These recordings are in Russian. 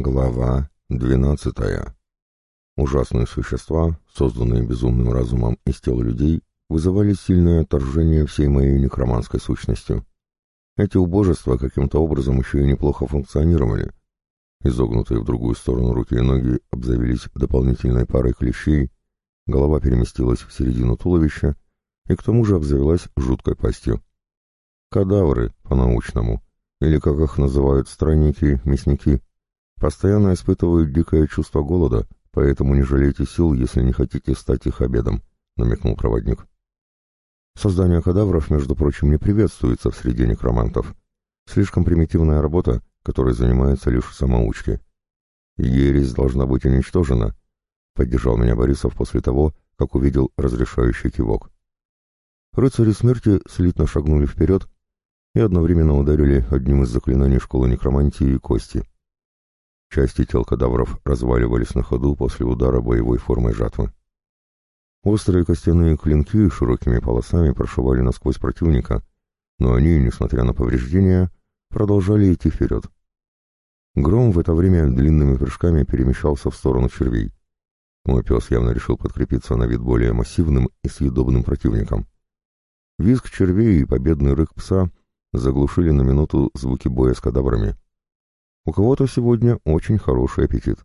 Глава двенадцатая. Ужасные существа, созданные безумным разумом из тела людей, вызывали сильное отторжение всей моей некроманской сущностью. Эти убожества каким-то образом еще и неплохо функционировали. Изогнутые в другую сторону руки и ноги обзавелись дополнительной парой клещей, голова переместилась в середину туловища и к тому же обзавелась жуткой пастью. Кадавры, по-научному, или, как их называют странники, мясники, постоянно испытывают дикое чувство голода, поэтому не жалейте сил, если не хотите стать их обедом, намекнул проводник. Создание кадавров, между прочим, не приветствуется в среде некромантов. Слишком примитивная работа, которой занимаются лишь самоучки. Ересь должна быть уничтожена, поддержал меня Борисов после того, как увидел разрешающий кивок. Рыцари смерти слитно шагнули вперед и одновременно ударили одним из заклинаний школы некромантии кости. Части тел кадавров разваливались на ходу после удара боевой формой жатвы. Острые костяные клинки широкими полосами прошивали насквозь противника, но они, несмотря на повреждения, продолжали идти вперед. Гром в это время длинными прыжками перемещался в сторону червей. Мой пес явно решил подкрепиться на вид более массивным и съедобным противником. Визг червей и победный рык пса заглушили на минуту звуки боя с кадаврами. У кого-то сегодня очень хороший аппетит.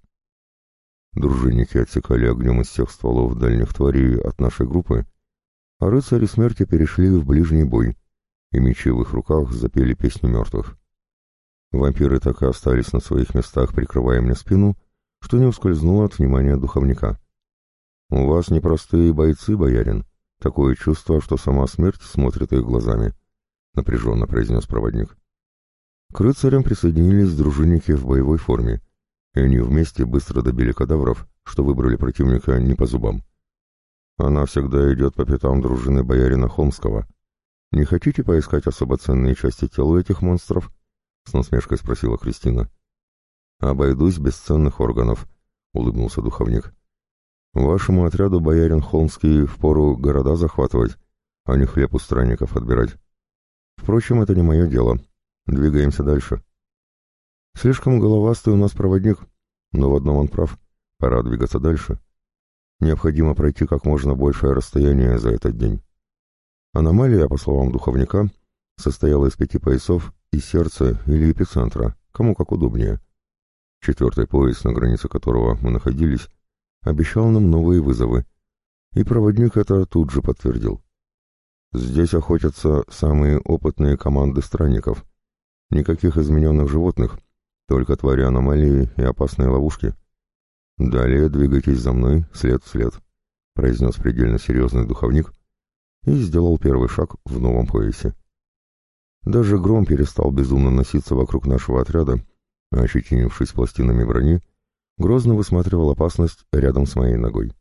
Дружинники отсекали огнем из всех стволов дальних тварей от нашей группы, а рыцари смерти перешли в ближний бой, и мечи в их руках запели песню мертвых. Вампиры так и остались на своих местах, прикрывая мне спину, что не ускользнуло от внимания духовника. «У вас непростые бойцы, боярин. Такое чувство, что сама смерть смотрит их глазами», — напряженно произнес проводник. К рыцарям присоединились дружинники в боевой форме, и они вместе быстро добили кадавров, что выбрали противника не по зубам. Она всегда идет по пятам дружины боярина Холмского. Не хотите поискать особо ценные части тела этих монстров? — с насмешкой спросила Кристина. «Обойдусь без ценных органов», — улыбнулся духовник. «Вашему отряду, боярин Холмский, впору города захватывать, а не хлеб у странников отбирать. Впрочем, это не мое дело. Двигаемся дальше». «Слишком головастый у нас проводник, но в одном он прав. Пора двигаться дальше. Необходимо пройти как можно большее расстояние за этот день». Аномалия, по словам духовника, состояла из пяти поясов и сердца или эпицентра, кому как удобнее. Четвертый пояс, на границе которого мы находились, обещал нам новые вызовы, и проводник это тут же подтвердил. Здесь охотятся самые опытные команды странников. Никаких измененных животных, только твари аномалии и опасные ловушки. Далее двигайтесь за мной, след в след, произнес предельно серьезный духовник и сделал первый шаг в новом поясе. Даже гром перестал безумно носиться вокруг нашего отряда, а ощетинившись пластинами брони, грозно высматривал опасность рядом с моей ногой.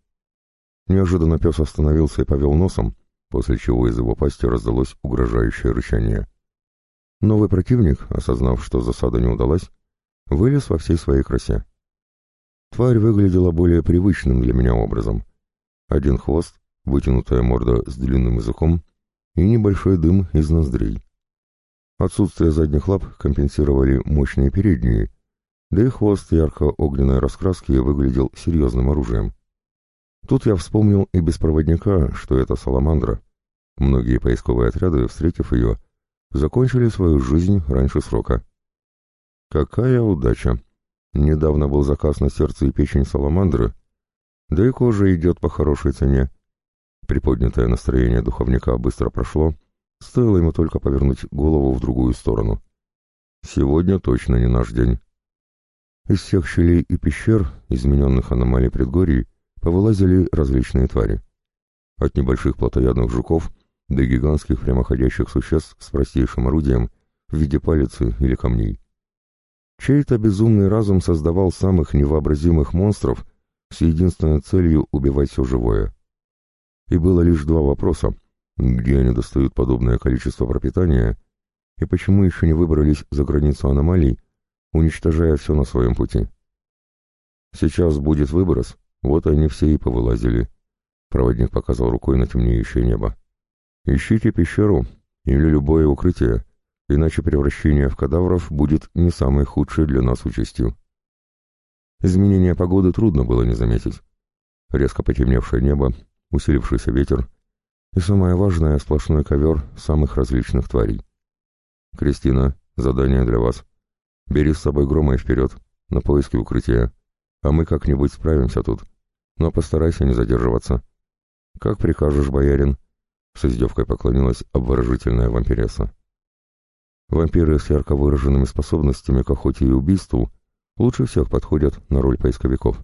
Неожиданно пес остановился и повел носом, после чего из его пасти раздалось угрожающее рычание. Новый противник, осознав, что засада не удалась, вылез во всей своей красе. Тварь выглядела более привычным для меня образом. Один хвост, вытянутая морда с длинным языком и небольшой дым из ноздрей. Отсутствие задних лап компенсировали мощные передние, да и хвост ярко-огненной раскраски выглядел серьезным оружием. Тут я вспомнил и без проводника, что это саламандра. Многие поисковые отряды, встретив ее, закончили свою жизнь раньше срока. Какая удача! Недавно был заказ на сердце и печень саламандры, да и кожа идет по хорошей цене. Приподнятое настроение духовника быстро прошло, Стоило ему только повернуть голову в другую сторону. Сегодня точно не наш день. Из всех щелей и пещер, измененных аномалий предгорий, повылазили различные твари. От небольших плотоядных жуков до гигантских прямоходящих существ с простейшим орудием в виде палицы или камней. Чей-то безумный разум создавал самых невообразимых монстров с единственной целью убивать все живое. И было лишь два вопроса, где они достают подобное количество пропитания и почему еще не выбрались за границу аномалий, уничтожая все на своем пути. Сейчас будет выброс, вот они все и повылазили. Проводник показал рукой на темнеющее небо. Ищите пещеру или любое укрытие, иначе превращение в кадавров будет не самой худшей для нас участью. Изменение погоды трудно было не заметить. Резко потемневшее небо, усилившийся ветер и, самое важное, сплошной ковер самых различных тварей. «Кристина, задание для вас. Бери с собой грома и вперед, на поиски укрытия, а мы как-нибудь справимся тут. Но постарайся не задерживаться». «Как прикажешь, боярин?» — с издевкой поклонилась обворожительная вампиресса. Вампиры с ярко выраженными способностями к охоте и убийству лучше всех подходят на роль поисковиков.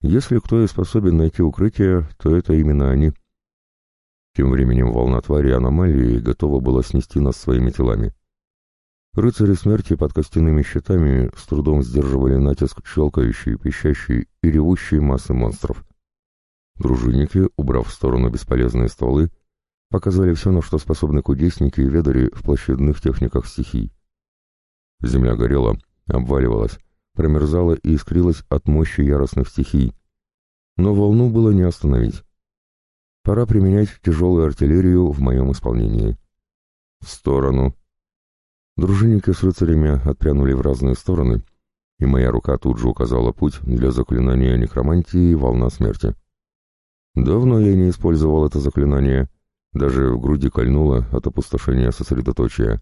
Если кто и способен найти укрытие, то это именно они. Тем временем волна твари аномалии готова была снести нас своими телами. Рыцари смерти под костяными щитами с трудом сдерживали натиск щелкающей, пищащей и ревущей массы монстров. Дружинники, убрав в сторону бесполезные стволы, показали все, на что способны кудесники и ведари в площадных техниках стихий. Земля горела, обваливалась, промерзала и искрилась от мощи яростных стихий. Но волну было не остановить. Пора применять тяжелую артиллерию в моем исполнении. В сторону. Дружинники с рыцарями отпрянули в разные стороны, и моя рука тут же указала путь для заклинания некромантии «Волна смерти». Давно я не использовал это заклинание, даже в груди кольнуло от опустошения сосредоточия.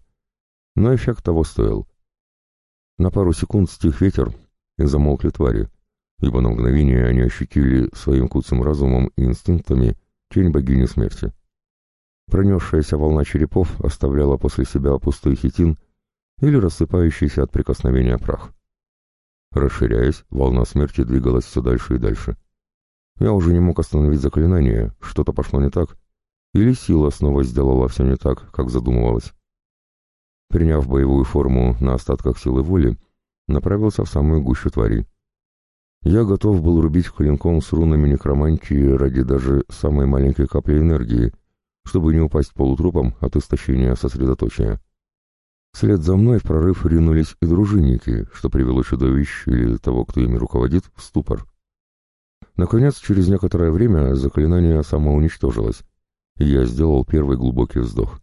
Но эффект того стоил. На пару секунд стих ветер, и замолкли твари, ибо на мгновение они ощутили своим куцым разумом и инстинктами тень богини смерти. Пронесшаяся волна черепов оставляла после себя пустой хитин или рассыпающийся от прикосновения прах. Расширяясь, волна смерти двигалась все дальше и дальше. Я уже не мог остановить заклинание, что-то пошло не так, или сила снова сделала все не так, как задумывалось. Приняв боевую форму на остатках силы воли, направился в самую гущу тварей. Я готов был рубить клинком с рунами некромантии ради даже самой маленькой капли энергии, чтобы не упасть полутрупом от истощения сосредоточия. Вслед за мной в прорыв ринулись и дружинники, что привело чудовищ или того, кто ими руководит, в ступор. Наконец, через некоторое время заклинание самоуничтожилось, я сделал первый глубокий вздох.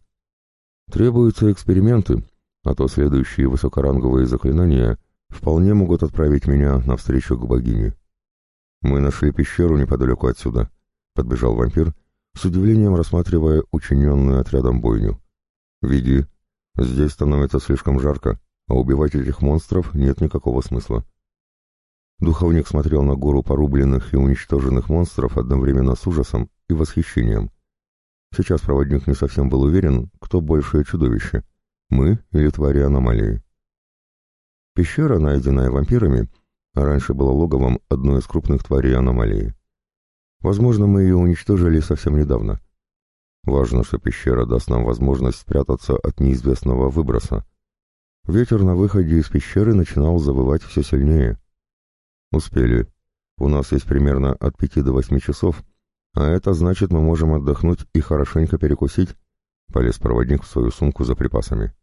Требуются эксперименты, а то следующие высокоранговые заклинания вполне могут отправить меня навстречу к богине. Мы нашли пещеру неподалеку отсюда, — подбежал вампир, с удивлением рассматривая учиненную отрядом бойню. «Веди, здесь становится слишком жарко, а убивать этих монстров нет никакого смысла». Духовник смотрел на гору порубленных и уничтоженных монстров одновременно с ужасом и восхищением. Сейчас проводник не совсем был уверен, кто большее чудовище — мы или твари аномалии. Пещера, найденная вампирами, раньше была логовом одной из крупных тварей аномалии. Возможно, мы ее уничтожили совсем недавно. Важно, что пещера даст нам возможность спрятаться от неизвестного выброса. Ветер на выходе из пещеры начинал завывать все сильнее. Успели. У нас есть примерно от пяти до восьми часов, а это значит, мы можем отдохнуть и хорошенько перекусить, полез проводник в свою сумку за припасами.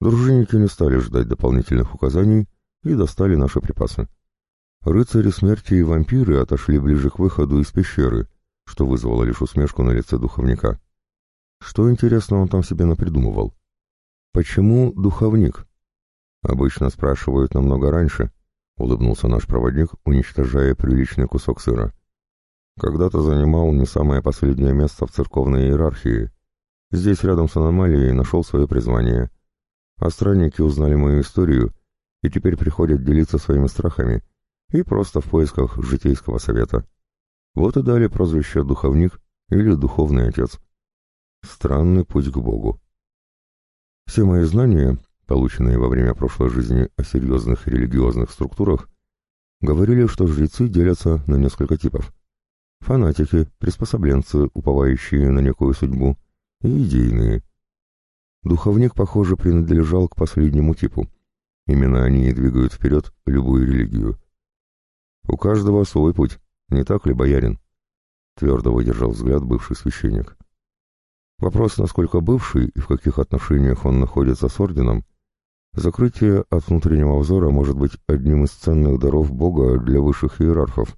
Дружинники не стали ждать дополнительных указаний и достали наши припасы. Рыцари смерти и вампиры отошли ближе к выходу из пещеры, что вызвало лишь усмешку на лице духовника. Что, интересно, он там себе напридумывал? Почему духовник? Обычно спрашивают намного раньше, — улыбнулся наш проводник, уничтожая приличный кусок сыра. Когда-то занимал не самое последнее место в церковной иерархии. Здесь, рядом с аномалией, нашел свое призвание. А странники узнали мою историю и теперь приходят делиться своими страхами и просто в поисках житейского совета. Вот и дали прозвище «духовник» или «духовный отец». Странный путь к Богу. Все мои знания, полученные во время прошлой жизни о серьезных религиозных структурах, говорили, что жрецы делятся на несколько типов. Фанатики, приспособленцы, уповающие на некую судьбу, и идейные. Духовник, похоже, принадлежал к последнему типу. Именно они и двигают вперед любую религию. У каждого свой путь, не так ли, боярин? Твердо выдержал взгляд бывший священник. Вопрос, насколько бывший и в каких отношениях он находится с орденом, закрытие от внутреннего взора может быть одним из ценных даров Бога для высших иерархов,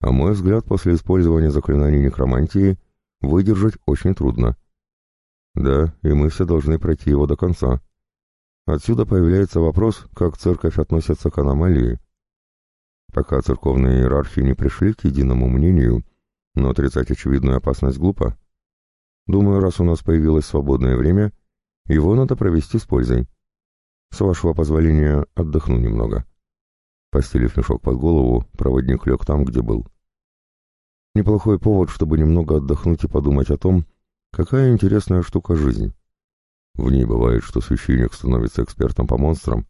а мой взгляд после использования заклинаний некромантии выдержать очень трудно. Да, и мы все должны пройти его до конца. Отсюда появляется вопрос, как церковь относится к аномалии. Пока церковные иерархи не пришли к единому мнению, но отрицать очевидную опасность глупо. Думаю, раз у нас появилось свободное время, его надо провести с пользой. С вашего позволения отдохну немного. Постелив мешок под голову, проводник лег там, где был. Неплохой повод, чтобы немного отдохнуть и подумать о том, какая интересная штука жизнь. В ней бывает, что священник становится экспертом по монстрам,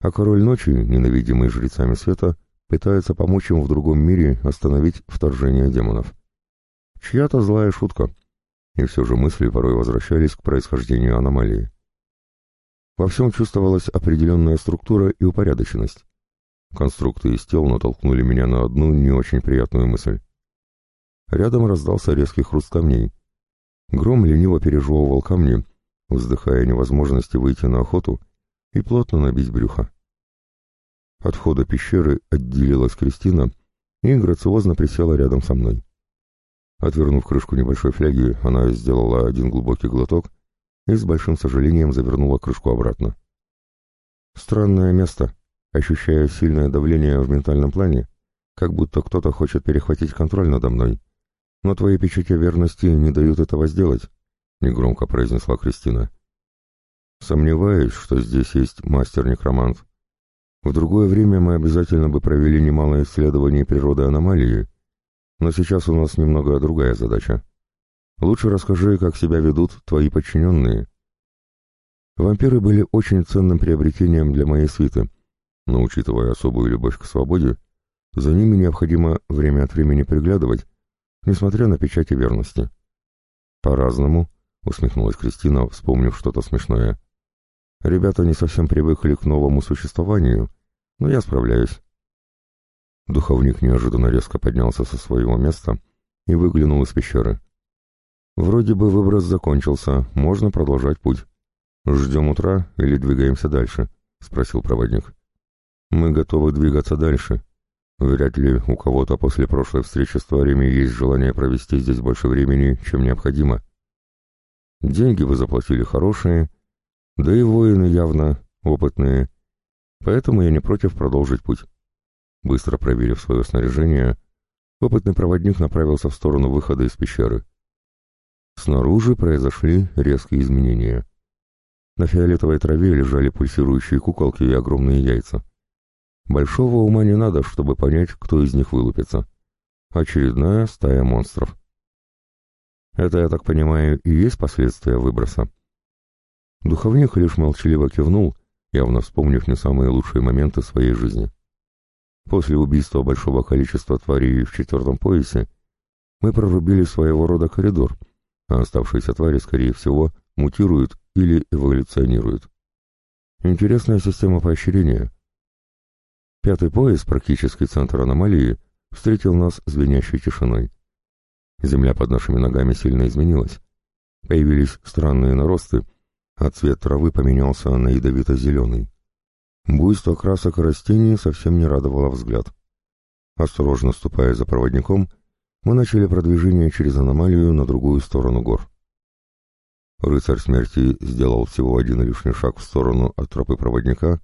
а король ночи, ненавидимый жрецами света, пытается помочь им в другом мире остановить вторжение демонов. Чья-то злая шутка. И все же мысли порой возвращались к происхождению аномалии. Во всем чувствовалась определенная структура и упорядоченность. Конструкты из тел натолкнули меня на одну не очень приятную мысль. Рядом раздался резкий хруст камней. Гром лениво пережевывал камни, вздыхая невозможности выйти на охоту и плотно набить брюхо. От входа пещеры отделилась Кристина и грациозно присела рядом со мной. Отвернув крышку небольшой фляги, она сделала один глубокий глоток и с большим сожалением завернула крышку обратно. Странное место, ощущая сильное давление в ментальном плане, как будто кто-то хочет перехватить контроль надо мной. Но твои печати верности не дают этого сделать, — негромко произнесла Кристина. Сомневаюсь, что здесь есть мастер-некромант. В другое время мы обязательно бы провели немало исследований природы аномалии, но сейчас у нас немного другая задача. Лучше расскажи, как себя ведут твои подчиненные. Вампиры были очень ценным приобретением для моей свиты, но, учитывая особую любовь к свободе, за ними необходимо время от времени приглядывать, несмотря на печати верности. «По-разному», — усмехнулась Кристина, вспомнив что-то смешное. Ребята не совсем привыкли к новому существованию, но я справляюсь. Духовник неожиданно резко поднялся со своего места и выглянул из пещеры. Вроде бы выброс закончился, можно продолжать путь. Ждем утра или двигаемся дальше? Спросил проводник. Мы готовы двигаться дальше. Вряд ли у кого-то после прошлой встречи с тварями есть желание провести здесь больше времени, чем необходимо. Деньги вы заплатили хорошие, да и воины явно опытные, поэтому я не против продолжить путь. Быстро проверив свое снаряжение, опытный проводник направился в сторону выхода из пещеры. Снаружи произошли резкие изменения. На фиолетовой траве лежали пульсирующие куколки и огромные яйца. Большого ума не надо, чтобы понять, кто из них вылупится. Очередная стая монстров. Это, я так понимаю, и есть последствия выброса. Духовник лишь молчаливо кивнул, явно вспомнив не самые лучшие моменты своей жизни. После убийства большого количества тварей в четвертом поясе мы прорубили своего рода коридор, а оставшиеся твари, скорее всего, мутируют или эволюционируют. Интересная система поощрения. Пятый пояс, практически центр аномалии, встретил нас звенящей тишиной. Земля под нашими ногами сильно изменилась. Появились странные наросты, а цвет травы поменялся на ядовито-зеленый. Буйство красок растений совсем не радовало взгляд. Осторожно ступая за проводником, мы начали продвижение через аномалию на другую сторону гор. Рыцарь смерти сделал всего один лишний шаг в сторону от тропы проводника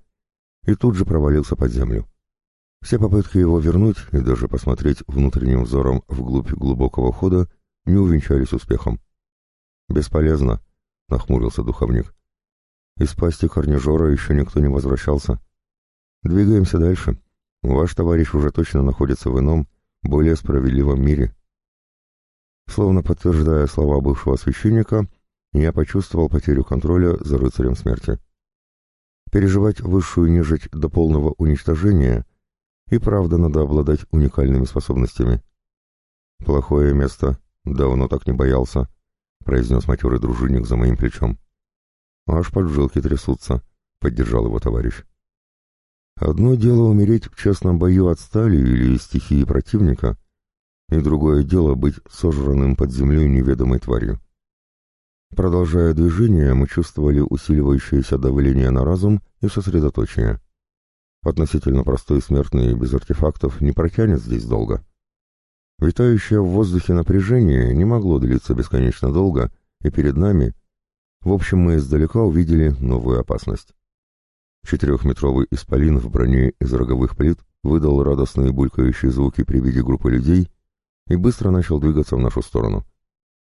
и тут же провалился под землю. Все попытки его вернуть и даже посмотреть внутренним взором вглубь глубокого хода не увенчались успехом. «Бесполезно», — нахмурился духовник. «Из пасти корнижора еще никто не возвращался. Двигаемся дальше. Ваш товарищ уже точно находится в ином, более справедливом мире». Словно подтверждая слова бывшего священника, я почувствовал потерю контроля за рыцарем смерти. Переживать высшую нежить до полного уничтожения и правда надо обладать уникальными способностями. «Плохое место. Давно так не боялся», — произнес матерый дружинник за моим плечом. «Аж поджилки трясутся», — поддержал его товарищ. «Одно дело умереть в честном бою от стали или стихии противника, и другое дело быть сожранным под землей неведомой тварью». Продолжая движение, мы чувствовали усиливающееся давление на разум и сосредоточение. Относительно простой смертный без артефактов не протянет здесь долго. Витающее в воздухе напряжение не могло длиться бесконечно долго, и перед нами, в общем, мы издалека увидели новую опасность. Четырехметровый исполин в броне из роговых плит выдал радостные булькающие звуки при виде группы людей и быстро начал двигаться в нашу сторону.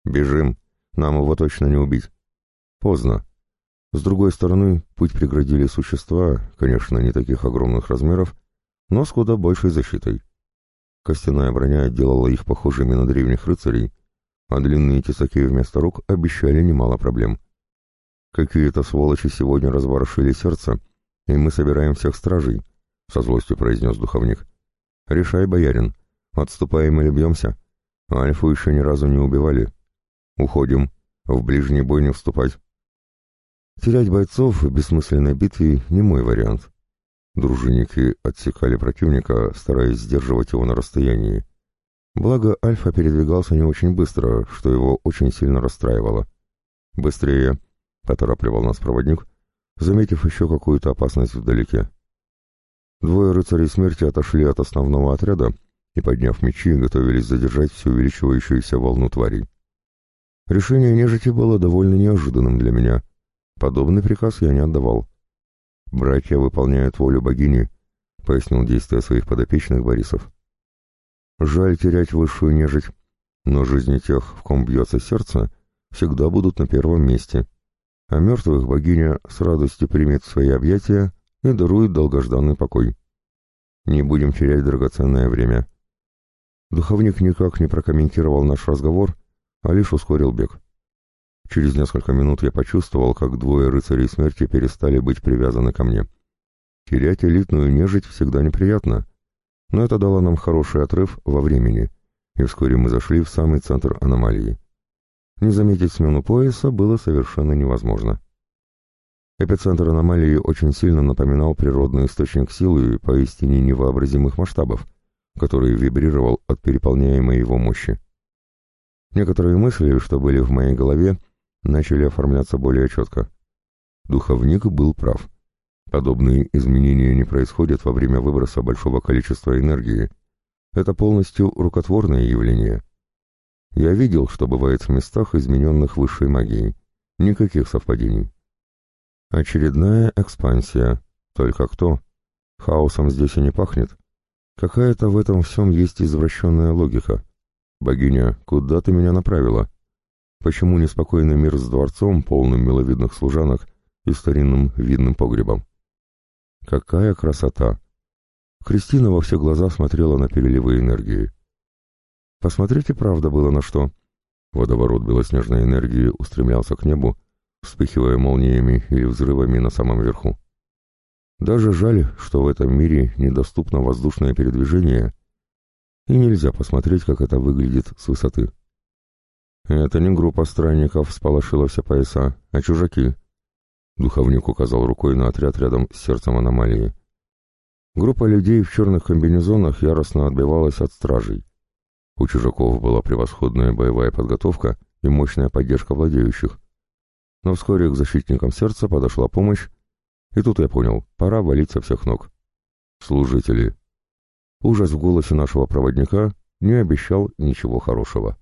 «Бежим! Нам его точно не убить!» «Поздно!» С другой стороны, путь преградили существа, конечно, не таких огромных размеров, но с куда большей защитой. Костяная броня делала их похожими на древних рыцарей, а длинные тесаки вместо рук обещали немало проблем. Какие-то сволочи сегодня разворошили сердце, и мы собираем всех стражей, — со злостью произнес духовник. Решай, боярин, отступаем или бьемся? Альфу еще ни разу не убивали. Уходим, в ближний бой не вступать. Терять бойцов в бессмысленной битве не мой вариант. Дружинники отсекали противника, стараясь сдерживать его на расстоянии. Благо, Альфа передвигался не очень быстро, что его очень сильно расстраивало. «Быстрее!» — поторапливал нас проводник, заметив еще какую-то опасность вдалеке. Двое рыцарей смерти отошли от основного отряда и, подняв мечи, готовились задержать всю увеличивающуюся волну тварей. Решение нежити было довольно неожиданным для меня. Подобный приказ я не отдавал. «Братья выполняют волю богини», — пояснил действия своих подопечных Борисов. Жаль терять высшую нежить, но жизни тех, в ком бьется сердце, всегда будут на первом месте, а мертвых богиня с радостью примет свои объятия и дарует долгожданный покой. Не будем терять драгоценное время. Духовник никак не прокомментировал наш разговор, а лишь ускорил бег. Через несколько минут я почувствовал, как двое рыцарей смерти перестали быть привязаны ко мне. Терять элитную нежить всегда неприятно, но это дало нам хороший отрыв во времени, и вскоре мы зашли в самый центр аномалии. Не заметить смену пояса было совершенно невозможно. Эпицентр аномалии очень сильно напоминал природный источник силы поистине невообразимых масштабов, который вибрировал от переполняемой его мощи. Некоторые мысли, что были в моей голове, начали оформляться более четко. Духовник был прав. Подобные изменения не происходят во время выброса большого количества энергии. Это полностью рукотворное явление. Я видел, что бывает в местах, измененных высшей магией. Никаких совпадений. Очередная экспансия. Только кто? Хаосом здесь и не пахнет. Какая-то в этом всем есть извращенная логика. Богиня, куда ты меня направила? Почему неспокойный мир с дворцом, полным миловидных служанок и старинным видным погребом? Какая красота! Кристина во все глаза смотрела на переливы энергии. Посмотрите, правда было на что. Водоворот белоснежной энергии устремлялся к небу, вспыхивая молниями или взрывами на самом верху. Даже жаль, что в этом мире недоступно воздушное передвижение, и нельзя посмотреть, как это выглядит с высоты. Это не группа странников все пояса, а чужаки, Духовник указал рукой на отряд рядом с сердцем аномалии. Группа людей в черных комбинезонах яростно отбивалась от стражей. У чужаков была превосходная боевая подготовка и мощная поддержка владеющих. Но вскоре к защитникам сердца подошла помощь, и тут я понял, пора валить со всех ног. Служители. Ужас в голосе нашего проводника не обещал ничего хорошего.